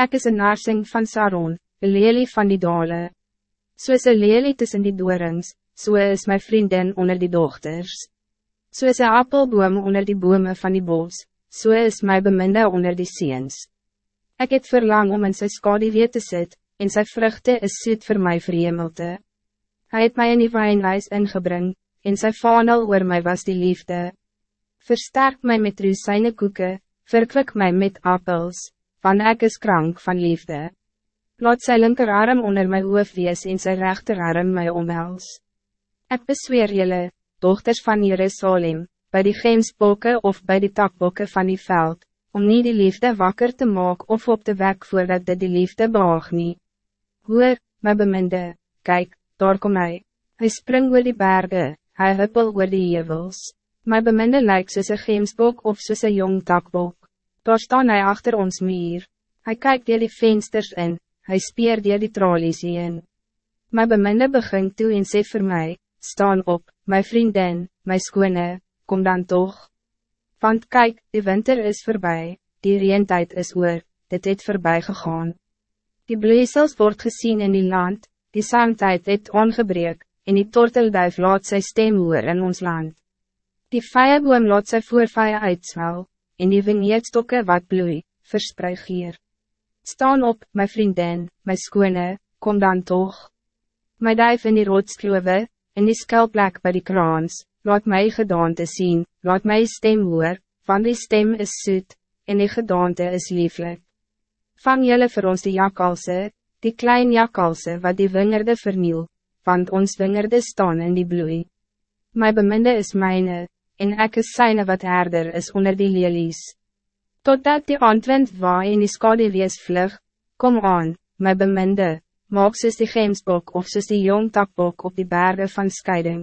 Ik is een narsing van Saron, een lelie van die dale. So is een lelie tussen die doorings, so is mijn vriendin onder die dochters. So is een appelboom onder die bome van die bos, so is mijn beminde onder die seens. Ik het verlang om in sy skadewee te sit, en sy vruchte is soet voor my vreemelte. Hij het mij in die wijnwijs ingebring, en sy vanel oor my was die liefde. Versterk mij met rusyne koeken, verkwik mij met appels, van ek is krank van liefde. Laat sy linkerarm onder my hoof wees en sy rechterarm my omhels. Ek besweer jullie, dochters van Jerusalem, bij die gemsbokke of bij die takbokke van die veld, om niet die liefde wakker te maken of op de wek voordat dit die liefde behaag nie. Hoor, my beminde, kijk, daar kom hy, hy spring oor die bergen, hy huppel oor die hevels. My beminde lyk soos een gemsbok of soos een jong takbok. Daar staan hij achter ons muur. Hij kijkt door die vensters in, hij speert door die tralies in. My beminde begint toe en sê vir my, staan op, my vriendin, my skone, kom dan toch. Want kijk, die winter is voorbij, die reentijd is oor, dit het voorbij gegaan. Die bloeisels wordt gezien in die land, die saamtijd het ongebreek, en die tortelduif laat sy stem hoor in ons land. Die vijeboom laat sy voorvije uitswel, en die vineerdstokke wat bloei, verspreid hier. Staan op, my vriendin, my skone, kom dan toch. My duif in die rotsklove, in die skelplek by die kraans, laat my gedaante zien, laat my stem hoor, van die stem is soet, en die gedaante is lieflijk. Vang jullie voor ons die jakalse, die klein jakalse wat die wingerde verniel, want ons wingerde staan in die bloei. My beminde is mijne, en ek is syne wat herder is onder die lelies. Totdat die aandwind waai en die skadewees vlug, kom aan, my beminde, maak soos die gemsbok of soos die jong takbok op die bergen van scheiding.